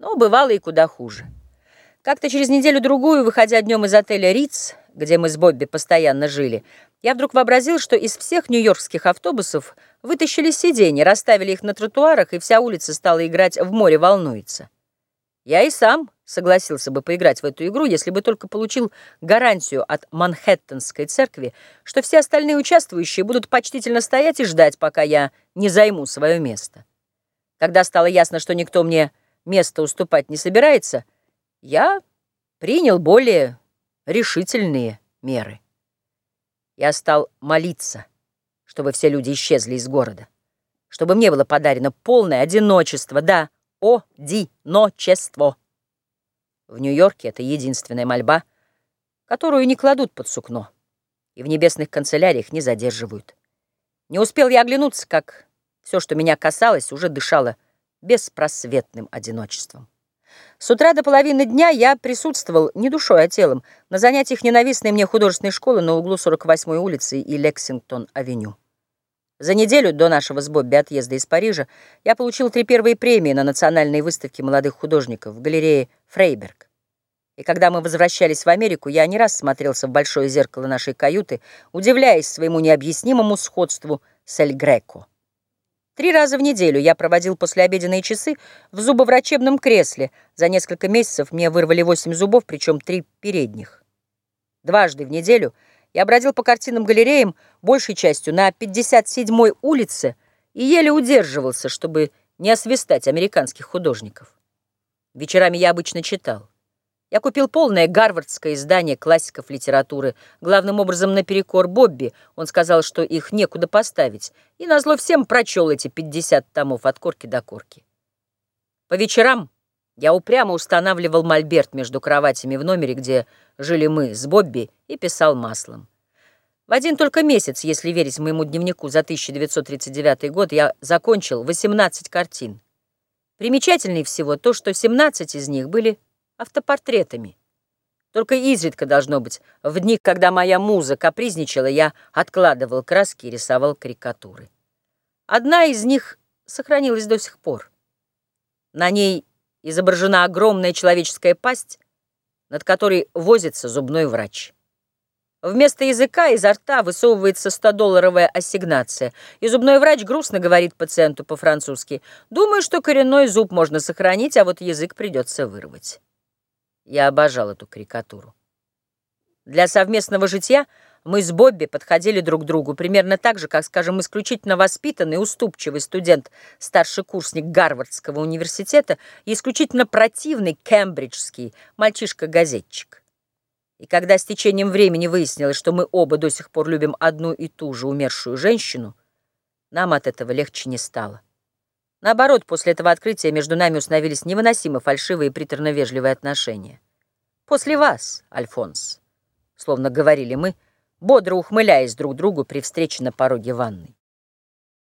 Но бывало и куда хуже. Как-то через неделю-другую, выходя днем из отеля «Риц», где мы с Бобби постоянно жили, я вдруг вообразил, что из всех нью-йоркских автобусов вытащили сиденья, расставили их на тротуарах, и вся улица стала играть «В море волнуется». Я и сам согласился бы поиграть в эту игру, если бы только получил гарантию от Манхэттенской церкви, что все остальные участвующие будут почтительно стоять и ждать, пока я не займу свое место. Когда стало ясно, что никто мне место уступать не собирается, я принял более решительные меры. Я стал молиться, чтобы все люди исчезли из города, чтобы мне было подарено полное одиночество, да, одиночество. В Нью-Йорке это единственная мольба, которую не кладут под сукно и в небесных канцеляриях не задерживают. Не успел я оглянуться, как все, что меня касалось, уже дышало беспросветным одиночеством. С утра до половины дня я присутствовал не душой, а телом на занятиях ненавистной мне художественной школы на углу 48-й улицы и Лексингтон-авеню. За неделю до нашего с Бобби отъезда из Парижа я получил три первые премии на национальной выставке молодых художников в галерее Фрейберг. И когда мы возвращались в Америку, я не раз смотрелся в большое зеркало нашей каюты, удивляясь своему необъяснимому сходству с Эль Греко. Три раза в неделю я проводил послеобеденные часы в зубоврачебном кресле. За несколько месяцев мне вырвали восемь зубов, причем три передних. Дважды в неделю я бродил по картинным галереям, большей частью на 57-й улице, и еле удерживался, чтобы не освистать американских художников. Вечерами я обычно читал. Я купил полное гарвардское издание классиков литературы, главным образом наперекор Бобби. Он сказал, что их некуда поставить, и назло всем прочел эти 50 томов от корки до корки. По вечерам я упрямо устанавливал мольберт между кроватями в номере, где жили мы с Бобби, и писал маслом. В один только месяц, если верить моему дневнику за 1939 год, я закончил 18 картин. Примечательнее всего то, что 17 из них были автопортретами. Только изредка, должно быть, в дни, когда моя муза капризничала, я откладывал краски и рисовал карикатуры. Одна из них сохранилась до сих пор. На ней изображена огромная человеческая пасть, над которой возится зубной врач. Вместо языка изо рта высовывается 100-долларовая ассигнация, и зубной врач грустно говорит пациенту по-французски, «Думаю, что коренной зуб можно сохранить, а вот язык придется вырвать». Я обожал эту карикатуру. Для совместного житья мы с Бобби подходили друг к другу примерно так же, как, скажем, исключительно воспитанный, уступчивый студент, старший курсник Гарвардского университета и исключительно противный кембриджский мальчишка-газетчик. И когда с течением времени выяснилось, что мы оба до сих пор любим одну и ту же умершую женщину, нам от этого легче не стало. Наоборот, после этого открытия между нами установились невыносимо фальшивые и приторно-вежливые отношения. «После вас, Альфонс», — словно говорили мы, бодро ухмыляясь друг другу при встрече на пороге ванной.